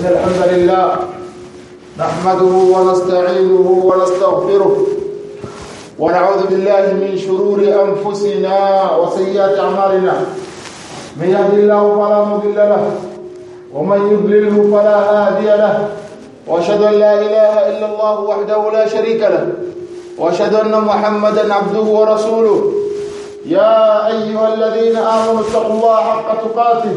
إن الحمد لله نحمده ونستعينه ونستغفره ونعوذ بالله من شرور أنفسنا وسيئات أعمالنا. من يهد الله فلا مضل له ومن يضلله فلا هادي له. وأشهد أن لا إله إلا الله وحده لا شريك له وأشهد أن محمدا عبده ورسوله. يا أيها الذين آمنوا اتقوا الله حق تقاته.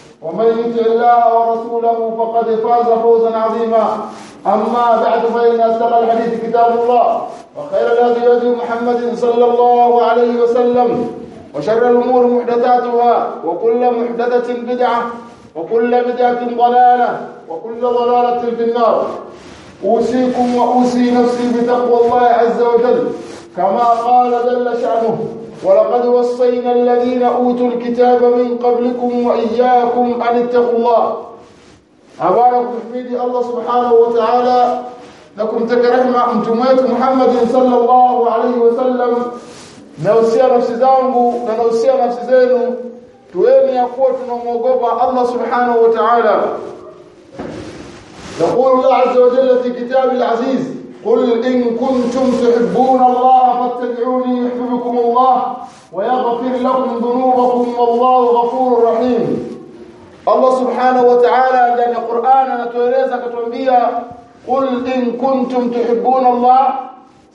ومن يطع الله ورسوله فقد فاز فوزا عظيما. أما بعد فإن أصدق الحديث كتاب الله وخير الهدي هدي محمد صلى الله عليه وسلم وشر الأمور محدثاتها وكل محدثة بدعة وكل بدعة ضلالة وكل ضلالة في النار. أوصيكم وأوصي نفسي بتقوى الله عز وجل كما قال جل شأنه. ولقد وصينا الذين أوتوا الكتاب من قبلكم وإياكم أن اتقوا الله. أبارك حميدي الله سبحانه وتعالى. لكم تكرهما أمتميت محمد صلى الله عليه وسلم. nausia nafsi zangu na nausia nafsi zenu tuweni ya subhanahu wa ta'ala يقول الله عز وجل في كتاب العزيز قل إن كنتم تحبون الله فاتبعوني يحببكم الله ويغفر لكم ذنوبكم والله غفور رحيم. الله سبحانه وتعالى لأن القرآن نتوريزا كتنبيا قل إن كنتم تحبون الله.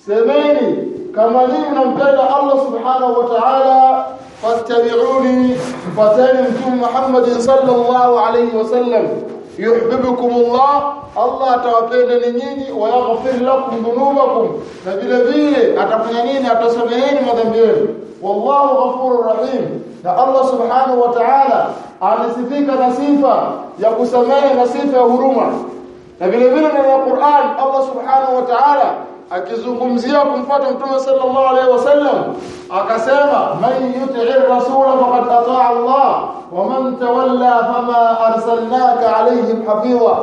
سميني كما جئنا امتدى الله سبحانه وتعالى فاتبعوني فاتبعوني محمد صلى الله عليه وسلم. Yuhibbukum Allah Allah atawapenda nyinyi wa yaghfir lakum dhunubakum na vile vile atafanya nini atasameheni madhambi yenu wallahu ghafurur rahim na Allah subhanahu wa ta'ala anasifika na sifa ya kusamehe na sifa ya huruma na vile vile ndani ya Qur'an Allah subhanahu wa ta'ala akizungumzia kumfuata mtume sallallahu alaihi wasallam akasema man yuti'ir rasula faqad ata'a Allah wa man tawalla fama arsalnaka alaihim hafiza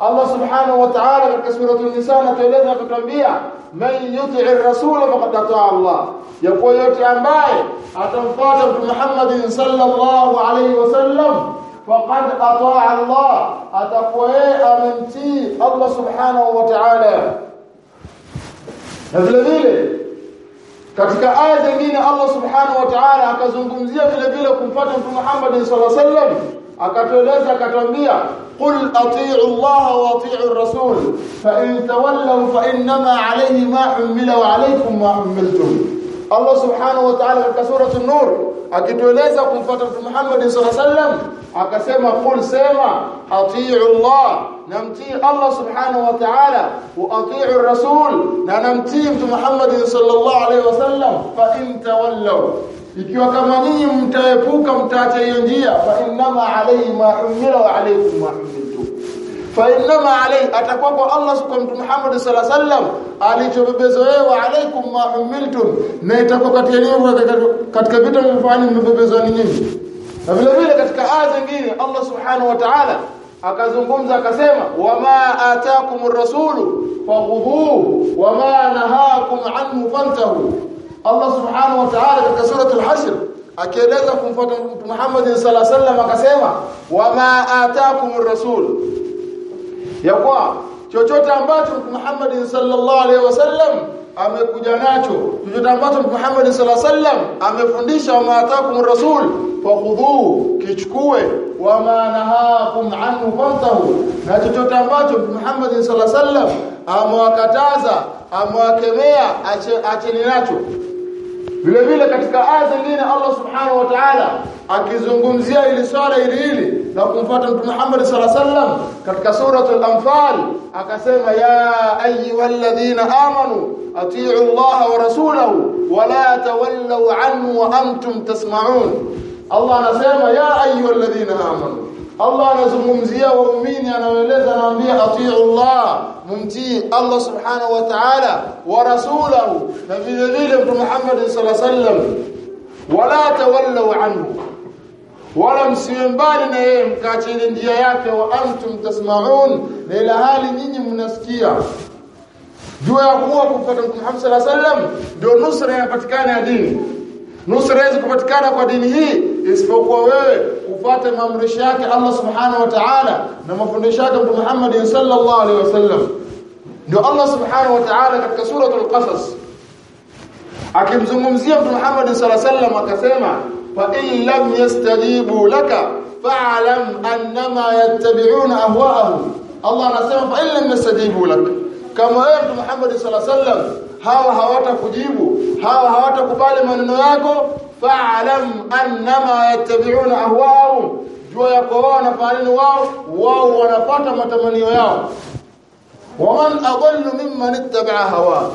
Allah subhanahu wa ta'ala katika sura an-nisa anatueleza kutuambia man yuti'ir rasula faqad ata'a Allah yakuwa yote ambaye atamfuata mtume Muhammad sallallahu alaihi wasallam faqad ata'a Allah atakuwa amemtii Allah subhanahu wa ta'ala na vile vile katika aya zingine Allah subhanahu wa ta'ala akazungumzia vile vile kumfuata mtume Muhammad sallallahu alaihi wasallam akatueleza akatwambia qul atii'u Allah wa atii'u ar-rasul fa in tawallaw fa innama alayhi ma humila wa alaykum ma humiltum Allah subhanahu wa ta'ala katika sura an-nur akitueleza kumfuata mtume Muhammad sallallahu alaihi wasallam akasema qul sema atii'u Allah namtii Allah subhanahu wa ta'ala wa atii'u ar-rasul na namtii mtume Muhammad sallallahu alaihi wasallam fa in tawallaw ikiwa kama nyinyi mtaepuka mtaacha hiyo njia fa innama alayhi ma umila wa alaykum ma fa innama alayhi atakuwa kwa Allah kwa mtume Muhammad sallallahu alaihi wasallam alichobebezwa yeye wa alaykum ma umiltum na itakuwa kati yenu katika vitu mlifanya mmebebezwa ni nyinyi na vile vile katika aya zingine Allah subhanahu wa ta'ala akazungumza akasema wama ataakumur rasulu fakhudhuhu wama nahakum anhu fantahu Allah subhanahu wa ta'ala katika sura al-hashr akieleza kumfuata Muhammad sallallahu alaihi wasallam akasema wama ataakumur rasul ya kwa chochote ambacho Muhammad sallallahu alaihi wasallam amekuja nacho chochote ambacho Muhammad sallallahu alaihi wasallam amefundisha wa maatakum rasul fakhudhuhu kichukue wa ma nahakum anhu fantahu. Na chochote ambacho Muhammad sallallahu alaihi wasallam amewakataza amewakemea acheni nacho. Vile vile katika aya zingine Allah subhanahu wa ta'ala akizungumzia ili swala hili hili na kumfuata Mtume Muhammad sallallahu alaihi wasallam katika suratul anfal akasema ya ayyuhalladhina amanu atii'u Allah wa rasulahu wa la tawallaw anhu wa antum tasma'un Allah anasema ya ayyuhalladhina amanu Allah anazungumzia waumini anawaeleza anawaambia atiu Allah mumtii Allah subhanahu wa ta'ala wa rasulahu na vile vile mtume Muhammad sallallahu alaihi wasallam wala tawallu anhu wala msiwe mbali na yeye mkaache njia yake wa antum tasma'un na ila hali nyinyi mnasikia jua ya kuwa kufuata mtume Muhammad sallallahu alaihi wasallam ndio nusra inapatikana ya dini nusra haiwezi kupatikana kwa dini hii isipokuwa wewe ufuate maamrisho yake Allah subhanahu wa ta'ala na mafundisho yake mtume Muhammad sallallahu alaihi wasallam ndio Allah subhanahu wa ta'ala katika suratul qasas akimzungumzia mtume Muhammad sallallahu alaihi wasallam akasema فإن لم يستجيبوا لك فاعلم أنما يتبعون أهواءهم. الله نسمى فإن لم يستجيبوا لك. كما يقول محمد صلى الله عليه وسلم هاو هاوات كجيبوا هاو هاوات كبال من نواكو فاعلم أنما يتبعون أهواءهم. جوا يقوان فعلين واو واو ونفات متمنيو ياو. ومن أضل ممن اتبع هواه.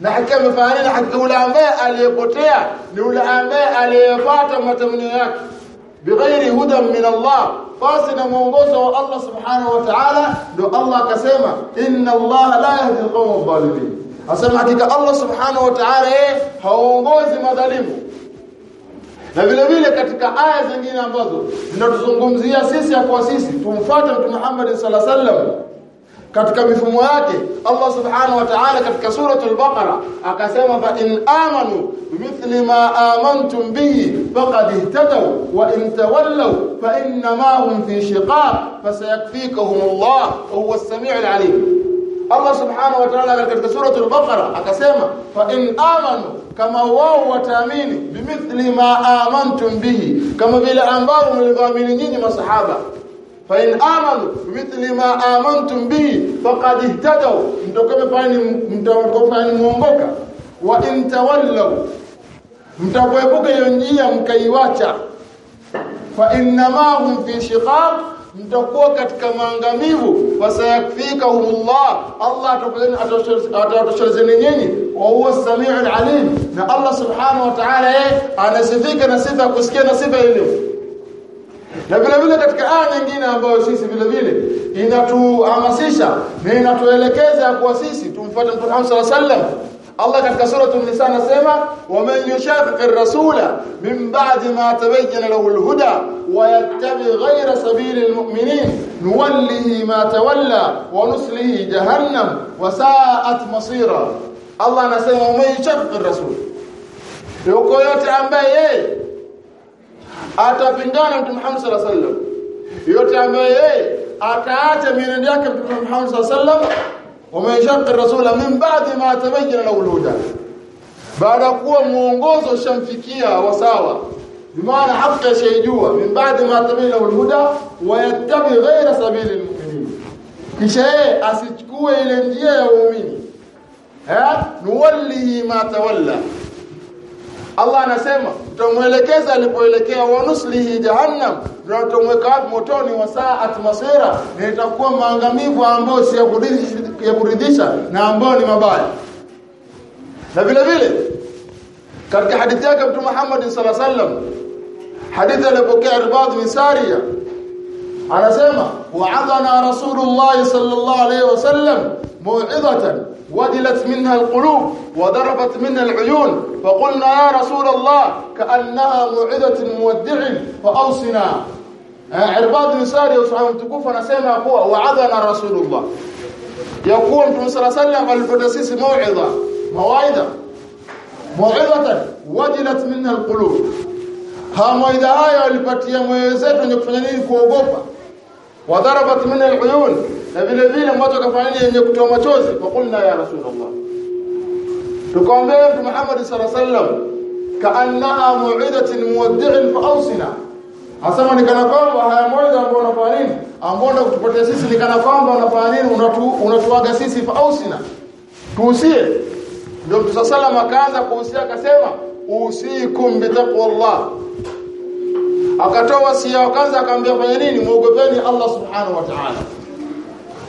Na hakika amefanya nini hakika yule ambaye aliyepotea ni yule ambaye aliyefuata matamanio yake bighairi hudan min Allah basi na mwongozo wa Allah subhanahu wa ta'ala ndio Allah akasema inna Allah la yahdi al-qawm adh-dhalimin asema hakika Allah subhanahu wa ta'ala yeye haongozi madhalimu na vile vile katika aya zingine ambazo zinatuzungumzia sisi ya kwa sisi tumfuate Mtume Muhammad sallallahu alaihi wasallam katika mifumo yake Allah subhanahu wa ta'ala katika suratul baqara akasema fa in amanu bimithli ma amantum bihi faqad ihtadaw wa in tawallaw fa inna ma hum fi shiqaq fasayakfikahum Allah wa huwa as-sami'ul 'alim Allah subhanahu wa ta'ala katika suratul baqara akasema fa in amanu kama wao wataamini bimithli ma amantum bihi kama vile ambao mlivyoamini nyinyi masahaba fa in مثل ما ma amantum bihi faqad ihtadaw mtokame mtokame muongoka. Wa in tawallaw mtakuepuka hiyo njia mkaiwacha. Fa innama hum fi shiqaq mtakuwa katika maangamivu. Fasayakfikahumullah Allah atatoshelezeni nyinyi. Wa huwa samiu alim. Na Allah subhanahu wa ta'ala anasifika na sifa kusikia na sifa ile na vile vile katika aya nyingine ambayo sisi vile vile inatuhamasisha na inatuelekeza kwa sisi tumfuate Mtume Muhammad sallallahu alaihi wasallam Allah katika suratul Nisa anasema waman yushaqiqir rasula min ba'di ma tabayyana lahu al-huda wa yattabi ghayra sabilil mu'minin nuwallihi ma tawalla wa nuslihi jahannam wa sa'at masira Allah anasema waman yushaqiqir rasul yuko yote ambaye yeye atapingana Mtume Muhammad sallallahu alaihi wasallam yote ambaye yeye ataacha mienendo yake Mtume Muhammad sallallahu alaihi wasallam شق الرسول من بعد ما تبين له الهدى baada kuwa muongozo ushamfikia wasawa bimaana haki ashaijua min baadi ma tabina alhuda wa yattabi ghayra sabili almu'minin kisha asichukue ile njia ya waumini eh nuwallihi ma tawalla Allah anasema tutamuelekeza alipoelekea wa nuslihi jahannam na tutamweka motoni wa saat masira na itakuwa maangamivu ambayo si ya kuridhisha na ambayo ni mabaya na vile vile katika hadithi yake Mtume Muhammad sallallahu alaihi wasallam hadithi aliyopokea Irbad bin Sariya anasema wa'adhana Rasulullah sallallahu alaihi wasallam موعظة ودلت منها القلوب وضربت منها العيون فقلنا يا رسول الله كأنها موعدة مودع فأوصنا. عرباد نسار يسعون تكوف نسيما قوى وعذنا رسول الله. يقول صلى الله عليه وسلم الفرسيس موعظة. موعظة. موعظة. ودلت منها القلوب. ها موعدة هاي والبطية موعدة نكفنين كوغوبا. وضربت من العيون. لذي الذين موتوا كفاني ينكتوا مجوز فقلنا يا رسول الله. تقومين محمد صلى الله عليه وسلم كأنها موعدة مودع فأوصنا. حسنا نكنا قام وهي معدة أبونا فانين أبونا كتبت سيسي نكنا قام بنا فانين ونتواق سيسي فأوصنا. توسيه دمت صلى الله عليه وسلم كأنها كوسيه كسيمة. أوسيكم بتقوى الله. Akatoa wasia kwanza akamwambia fanya nini? Muogopeni Allah subhanahu wa ta'ala.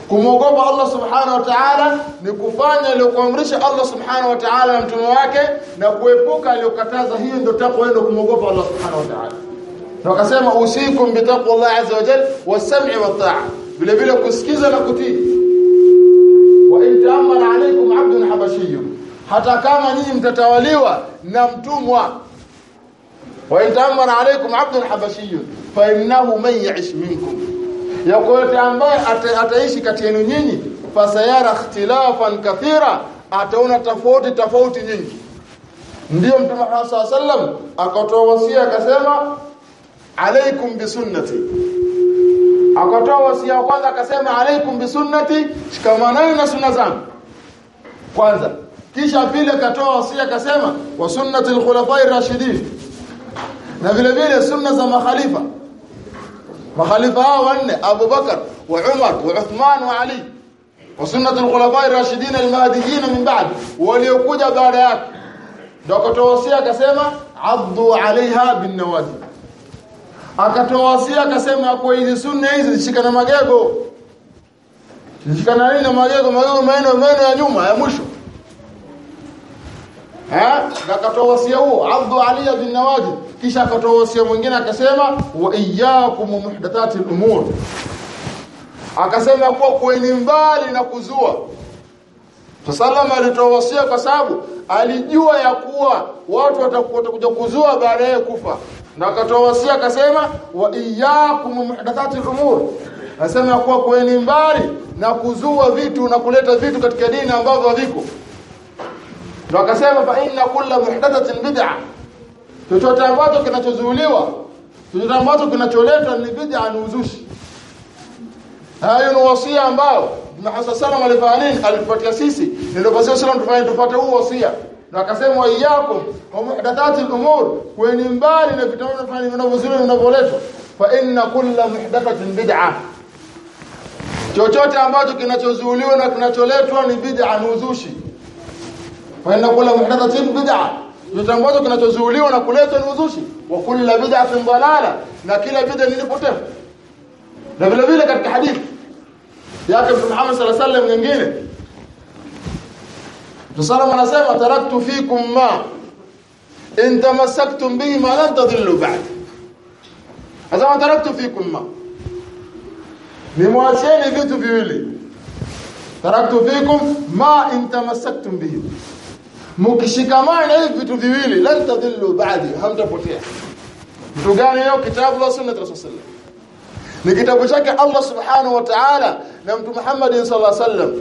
Kumwogopa Allah subhanahu wa ta'ala ni kufanya aliyokuamrisha Allah subhanahu wa ta'ala na mtume wake na kuepuka aliyokataza. Hiyo ndio takwa ndio kumwogopa Allah subhanahu wa ta'ala na wakasema usikum bi bitaqwallahi azza wa jalla was-sam'i wat-ta'a vile vile kusikiza na kutii wa in ta'ammara alaykum 'abdun habashiyyun hata kama nyinyi mtatawaliwa na mtumwa wa ta'ammara alaykum 'abdun habashiyyun fa innahu man ya'ish minkum yakote ambaye ataishi kati yenu nyinyi fasayara ikhtilafan kathira ataona tofauti tofauti nyingi ndio mtume Muhammad alaihi wasallam akatoa wasia akasema alaikum bisunnati akatoa wasia kwanza akasema alaikum bisunnati shikamanani na sunna zangu kwanza kisha pili akatoa wasia akasema wa sunnati alkhulafai rashidin na vile vile sunna za makhalifa. Makhalifa hao wanne Abu Bakar wa Umar wa Uthman wa Ali. Wa sunnati alkhulafai rashidin al-mahdiyyin min ba'd. Waliokuja baada yake. Ndio akatowasia akasema addu alaiha bin nawazi akatowasia akasema kwa hizi sunna hizi zishikana magego. Zishikana nini? Na magego magego maeno maeno ya nyuma ya mwisho eh akatoa wasia huo abdu ali bin Nawaji kisha akatoa wasia mwingine akasema wa iyyakum muhdathati al-umur akasema kuwa kueni mbali na kuzua. Salama alitoa wasia kwa sababu alijua ya kuwa watu watakuja kuzua baadaye kufa. Na akatoa wasia akasema wa iyyakum muhdathati al-umur akasema kuwa kueni mbali na kuzua vitu na kuleta vitu katika dini ambavyo haviko ndio akasema fa inna kulla muhdathatin bid'a chochote ambacho kinachozuiliwa chochote ambacho kinacholetwa ni bid'a ni uzushi. Hayo ni wasia ambao na hasa sana nini? Alipotia sisi. Ndio basi sallam tufanye tupate huo wasia. Na akasema wa iyyakum wa muhdathati al-umur kweni mbali na vitu vinafanya vinavyozuiliwa vinavyoletwa. Fa inna kulla muhdathatin bid'a chochote ambacho kinachozuiliwa na kinacholetwa ni bid'a ni uzushi فإن كل محدثة بدعة. يتنبوذ كنا تزولي ونقلية وكل بدعة ضلالة. نكيل بدعة من نبوتف نبلا بي لك يا ياكب محمد صلى الله عليه وسلم ينجيني الله عليه وسلم تركت فيكم ما إن تمسكتم به ما لن تضلوا بعد. هذا ما تركت فيكم ما. نمواشيني فيتو فيولي تركت فيكم ما إن تمسكتم به. Mukishikamana hivi vitu viwili lan tadhillu ba'di hamtapotea. Mtu gani leo kitabu la sunna Rasulullah ni kitabu chake Allah subhanahu wa ta'ala na mtu Muhammad sallallahu alaihi wasallam.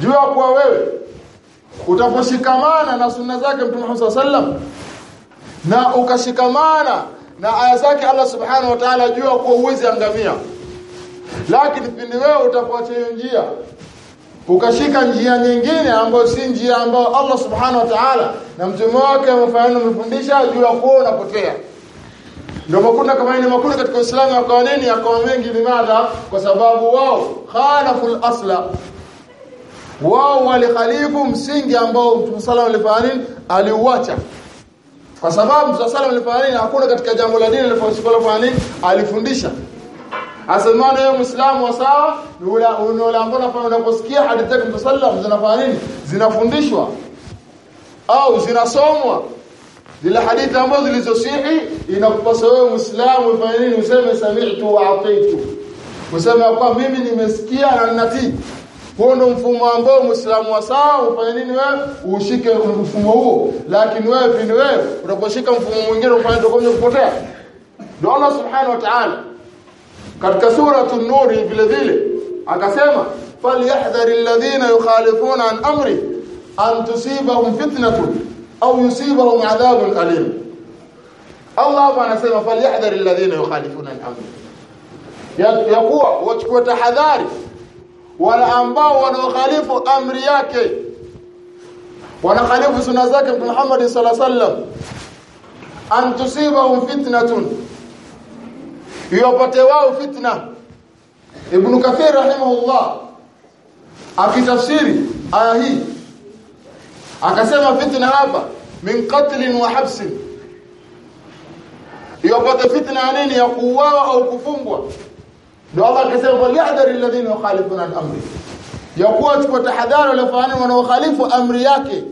Jua kwa wewe utaposhikamana na sunna zake mtume Muhammad sallallahu na ukashikamana na aya zake Allah subhanahu wa ta'ala jua kwa uwezi angamia. Lakini pindi wewe utafuata njia ukashika njia nyingine ambayo si njia ambayo Allah subhanahu wa ta'ala na mtume wake amefanya umefundisha ya kwa unapotea. Ndio makundi kama ni makundi katika Uislamu yakawa nini yakawa mengi limadha kwa sababu wao khalaful asla. Wao walihalifu msingi ambao Mtume sallallahu alaihi aliuacha. Kwa sababu Mtume sallallahu alaihi hakuna katika jambo la dini alifundisha asemana yeye muislamu wa sawa? Ni ule mbona pale unaposikia hadithi zake Mtume sallallahu zinafanya nini? Zinafundishwa. Au zinasomwa. Zile hadithi ambazo zilizosihi inakupasa wewe muislamu ufanye nini? Useme sami'tu wa ataitu. Useme kwa mimi nimesikia na ninatii. Huo ndo mfumo ambao muislamu wa sawa ufanye nini wewe? Ushike mfumo huo. Lakini wewe pindi wewe unaposhika mfumo mwingine ufanye ndio kupotea. Ndio Allah subhanahu wa ta'ala katika sura an-nur vile vile akasema falyahdhar alladhina yukhalifuna an amri an tusibahum fitnatun au yusibahum adhabun alim Allah anasema falyahdhar alladhina yukhalifuna al-amr ya kuwa wachukue tahadhari wala ambao wanaokhalifu amri yake wanakhalifu sunna zake Muhammad sallallahu alaihi wasallam an tusibahum fitnatun iwapate wao fitna. Ibn Kathir rahimahullah akitafsiri aya hii akasema fitna hapa min qatlin wa habsin. Iwapate fitna ya nini? Ya kuuawa au kufungwa. Ndio Allah akasema falyahdhar alladhina yukhalifuna al-amri. Yakuwa chukua tahadhari wale wanaokhalifu amri yake.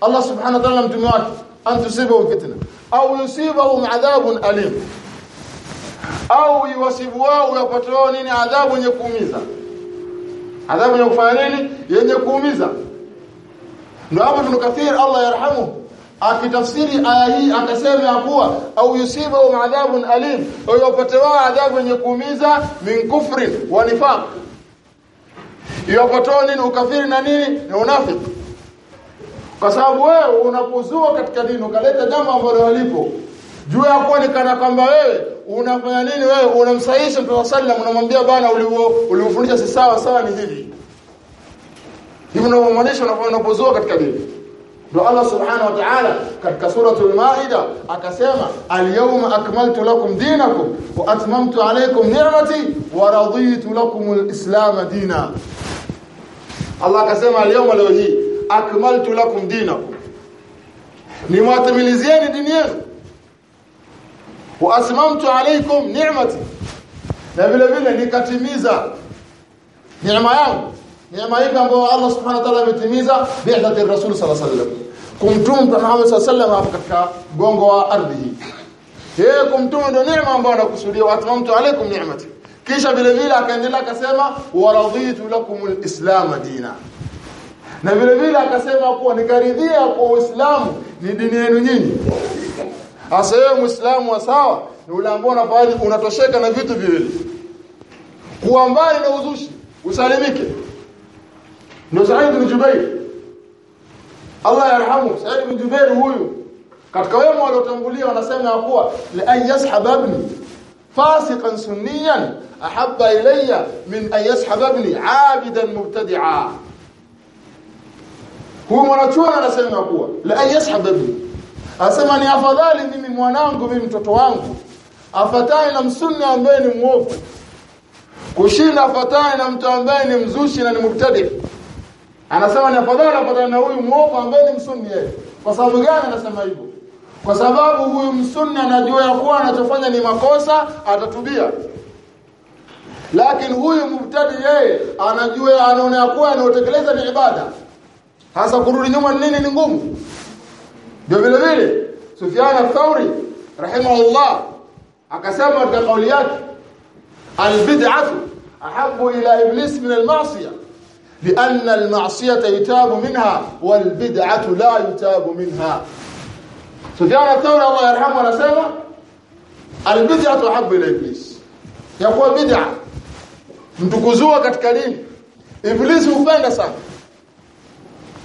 Allah subhanahu wa ta'ala mtume wake antusibu fitna. Au yusibahum adhabun alim au iwasibu wao yapatao wao nini? Adhabu yenye kuumiza. Adhabu yenye kufanya nini? Yenye kuumiza. Ndio hapo Ibn Kathir Allah yarhamu akitafsiri aya hii akasema kuwa au yusibu adhabun alim au yapate wao adhabu yenye kuumiza min kufri wa nifaq. Yapatao nini? Ukafiri na nini? Na unafiki. Kwa sababu wewe unapozua katika dini ukaleta jambo ambalo halipo juu ya kuwa kana kwamba wewe unafanya nini wewe unamsahihisha Mtume sallam unamwambia bana uliofundisha si sawa sawa ni hivi. Hivi ndio maanisha unapozua katika dini ndio Allah subhanahu wa ta'ala katika suratul maida akasema al-yawma akmaltu lakum dinakum wa atmamtu alaykum ni'mati wa raditu lakum al-islam dina. Allah akasema al-yawma leo hii akmaltu lakum dinakum. Nimewatimilizieni dini yenu wa asmamtu alaykum ni'mati. Na vile vile nikatimiza neema yangu. Neema hii ambayo Allah subhanahu wa ta'ala ametimiza? Bi'dati rasul sallallahu alayhi wasallam kumtuma Muhammad sallallahu alayhi wasallam katika gongo wa ardhi hii. Yeye kumtuma ndio neema ambayo anakusudia. Wa atmamtu alaykum ni'mati. Kisha vile vile akaendelea akasema wa raditu lakum alislam dina na vile vile akasema kuwa nikaridhia kwa Uislamu ni dini yenu nyinyi hasa wewe Muislamu wa sawa ni ule ambao unafahamu unatosheka na vitu viwili kuwa mbali na uzushi usalimike ndio Said bin Jubair Allah yarhamu Said bin Jubair huyu katika wema waliotangulia wanasema kuwa la an yashhab ibni fasiqan sunniyan ahabba ilayya min an yashhab ibni abidan mubtadi'a huyu mwanachuoni anasema kuwa la an yashhab ibni Anasema ni afadhali mimi mwanangu mimi mtoto wangu afatane na msunni ambaye ni muovu kushinda afatane na mtu ambaye ni mzushi na ni mubtadi. Anasema ni afadhali afatane na huyu muovu ambaye ni msunni yeye. Kwa sababu gani anasema hivyo? Kwa sababu huyu msunni anajua ya kuwa anachofanya ni makosa, atatubia. Lakini huyu mubtadi yeye anajua anaona ya kuwa anaotekeleza ni ibada. Hasa kurudi nyuma nini ni ngumu. Ndio vile vile Sufyan al-Thawri rahimahullah akasema katika kauli yake al-bid'atu ahabbu ila iblis min al-ma'siyah لأن المعصية يتاب منها والبدعة لا يتاب منها سفيان الثوري الله يرحمه anasema البدعة أحب إلى إبليس يقول بدعة mtu kuzua katika dini iblisi hupenda sana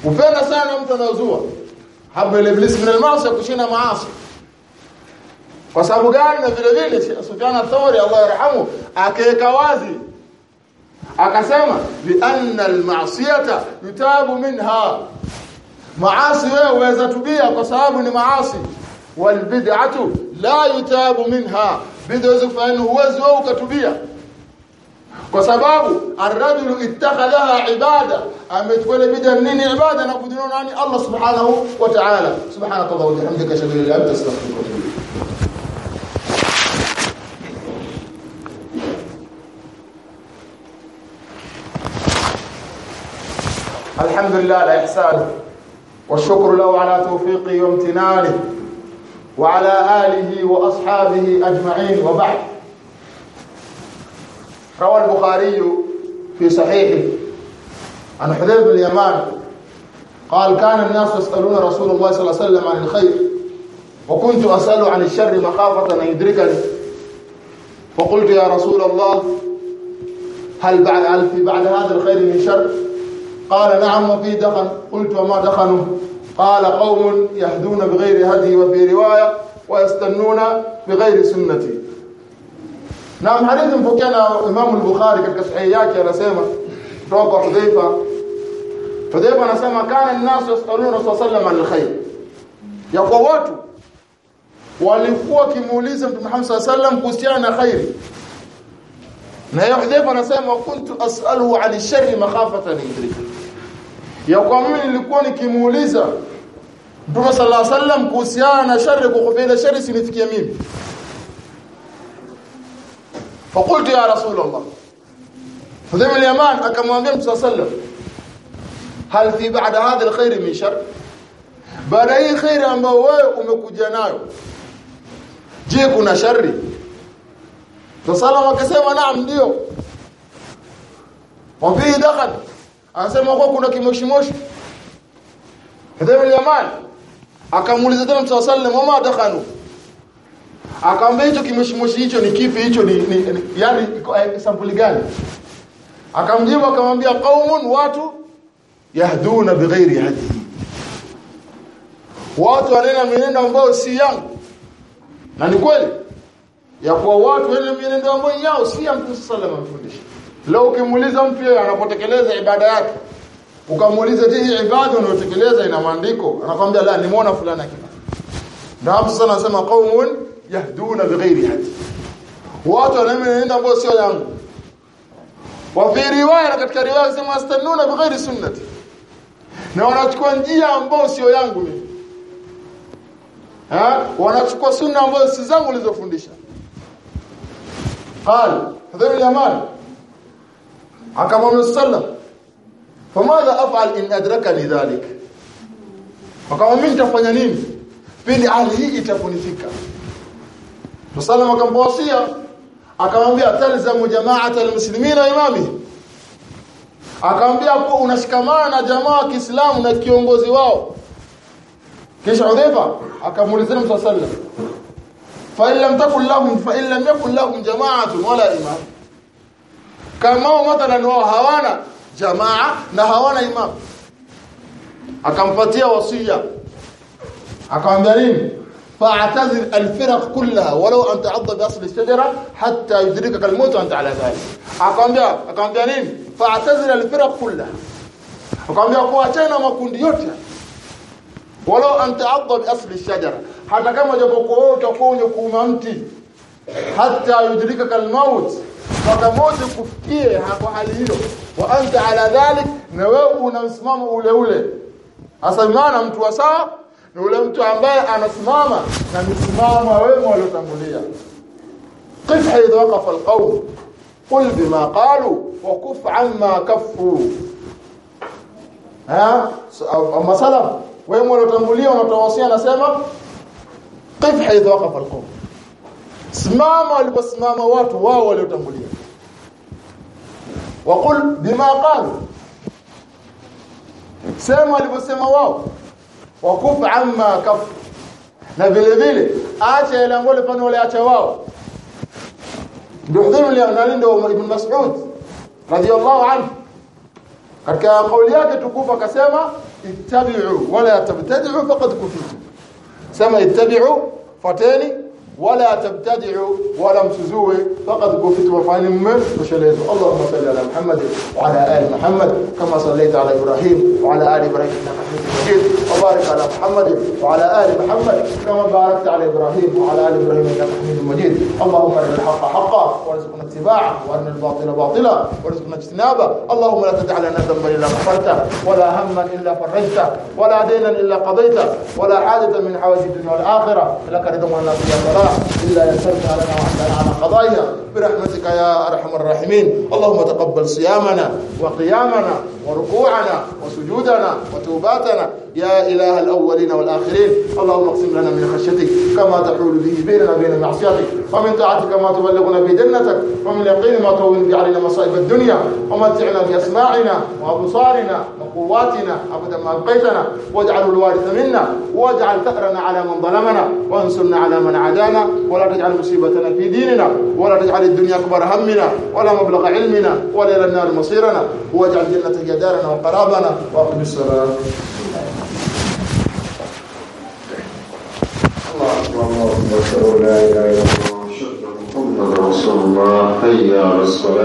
hupenda sana mtu anazua ile iblisi min al-maasi kushinda maasi kwa sababu gani na vile vile Sufyan al-Thawri Allah yarhamu akaweka wazi akasema li anna al-ma'siyata yutabu minha maasi wewe uweza tubia kwa sababu ni maasi wal bid'atu la yutabu minha bid'a zifanya uwezo wewe ukatubia kwa sababu arrajulu ittakhadhaha ibada amechukua ile bid'a nini ibada na kudinua nani Allah subhanahu wa ta'ala subhanaka wa bihamdika ashhadu an la ilaha illa الحمد لله على إحسانه والشكر له على توفيقه وامتنانه وعلى آله وأصحابه أجمعين وبعد روى البخاري في صحيحه. عن حذيفة بن اليمان قال كان الناس يسألون رسول الله صلى الله عليه وسلم عن الخير وكنت أسأل عن الشر مخافة أن يدركني. فقلت يا رسول الله هل بعد هل في بعد هذا الخير من شر؟ قال نعم وفي دخن. قلت وما دخنه؟ قال قوم يهدون بغير هدي وفي رواية ويستنون بغير سنتي. نعم حديث mpokea Imam al-Bukhari katika sahihi yake anasema kutoka Hudhaifa Hudhaifa anasema kana an-nas yasaluna sallallahu alaihi wasallam ya kwa watu walikuwa kimuuliza Mtume Muhammad sallallahu kuhusiana na khairi na yeye Hudhaifa anasema kuntu as'aluhu 'an ash-sharri makhafatan yudrika ya kwa mimi nilikuwa nikimuuliza Mtume sallallahu alaihi wasallam kuhusiana na shari kwa kufanya shari sinifikia mimi فقلت يا رسول الله. فذم اليمان كما قال صلى الله عليه وسلم. هل في بعد هذا الخير من شر؟ بعد أي خير أما هو أمك جنار جيكنا شر. فسلم كسيما نعم ديو وفيه دخل. أسلم أخوكنا كموش موش فذم اليمان. أكما أمام تسلم وما دخلوا. Akamwambia hicho kimoshimoshi hicho ni kipi? Hicho ni, ni, ni yani eh, sampuli gani? Akamjibu akamwambia qaumun watu yahduna bighairi hadi watu wanena mienendo ambayo si yangu. Na ni kweli ya kuwa watu wenye mienendo ambayo yao si ya Mtume sallallahu alaihi wasallam leo ukimuuliza mtu yeye anapotekeleza ibada yake ukamuuliza je hii ibada unayotekeleza ina maandiko? Anakwambia la nimeona fulani akifanya. Ndio hapo sasa anasema qaumun yahduna bighairi hadi watu wanaenda ambayo sio yangu wa fi riwaya na katika riwaya sema astannuna bighairi sunnati na wanachukua njia ambayo sio yangu mimi ha wanachukua sunna ambazo si zangu nilizofundisha قال هذول اليمان akamwambia sallam famadha af'al in adrakani dhalik akamwambia nitafanya nini pindi hali hii itakunifika Musallam akamwasia akamwambia talzamu jama'ata almuslimina imami. Akamwambia kwa unashikamana na jamaa wa Kiislamu na kiongozi wao. Kisha Udhaifa akamuulizia Mtume sallallahu fa in lam takul lahum fa in lam yakul lahum jama'atun wala imam. Kama mathalan wao hawana jamaa na hawana imam. Akampatia wasia akamwambia nini فاعتذر الفرق كلها ولو أن تعض بأصل الشجرة حتى يدركك الموت وأنت على ذلك. أقام بها أقام بها نين فاعتذر الفرق كلها. أقام بها قواتين وما كنت يوتيا ولو أن تعض بأصل الشجرة. حتى كما جبقوا تقول يقوم أمتي حتى يدركك الموت. فكموت كفكية هكو حاليه وأنت على ذلك نواب ونمسمام أولي أولي أصمعنا متوسط ni ule mtu ambaye anasimama na misimamo wema waliotangulia qif haidha waqafa alqawm qul bima qalu wa kuf amma kaffu ha masala wema waliotangulia wanatawasia nasema qif haidha waqafa alqawm simama waliposimama watu wao waliotangulia waqul bima qalu sema waliposema wao wakufa amma kaf na vile vile acha yale ambayo pale wale acha wao hudhuru nani ndio ibn Mas'ud radiyallahu anhu katika kauli yake tukufu akasema ittabi'u wala tabtadi'u faqad kufitu sema ittabi'u fateni ولا تبتدعوا ولا مسزوه فقد كفتوا فانم وشليتوا اللهم صل على محمد وعلى آل محمد كما صليت على إبراهيم وعلى آل إبراهيم إنك حميد وبارك على محمد وعلى آل محمد كما باركت على إبراهيم وعلى آل إبراهيم إنك حميد مجيد. اللهم أرنا الحق حقا وارزقنا اتباعه وارنا الباطل باطلا وارزقنا اجتنابه. اللهم لا تدع لنا ذنبا إلا غفرته ولا هما إلا فرجته ولا دينا إلا قضيته ولا حاجة من حوائج الدنيا والآخرة. لك رضا ولنا فيها إلا يسرتها لنا وأحسن على قضايا برحمتك يا أرحم الراحمين. اللهم تقبل صيامنا وقيامنا. وركوعنا وسجودنا وتوباتنا. يا إله الأولين والآخرين اللهم اقسم لنا من خشيتك كما تحول به بيننا وبين معصيتك ومن طاعتك ما تبلغنا به جنتك ومن اليقين ما تهون به علينا مصائب الدنيا ومتعنا بأسماعنا وأبصارنا وقواتنا أبدا ما أبقيتنا. واجعل الوارث منا. واجعل ثأرنا على من ظلمنا. وانصرنا على من عادانا. ولا تجعل مصيبتنا في ديننا. ولا تجعل الدنيا أكبر همنا. ولا مبلغ علمنا. ولا إلى النار مصيرنا. واجعل هي دارنا وقرابنا. وأقم الصلاة. الله أكبر. لا إله إلا الله. محمدا رسول الله. حي على الصلاة.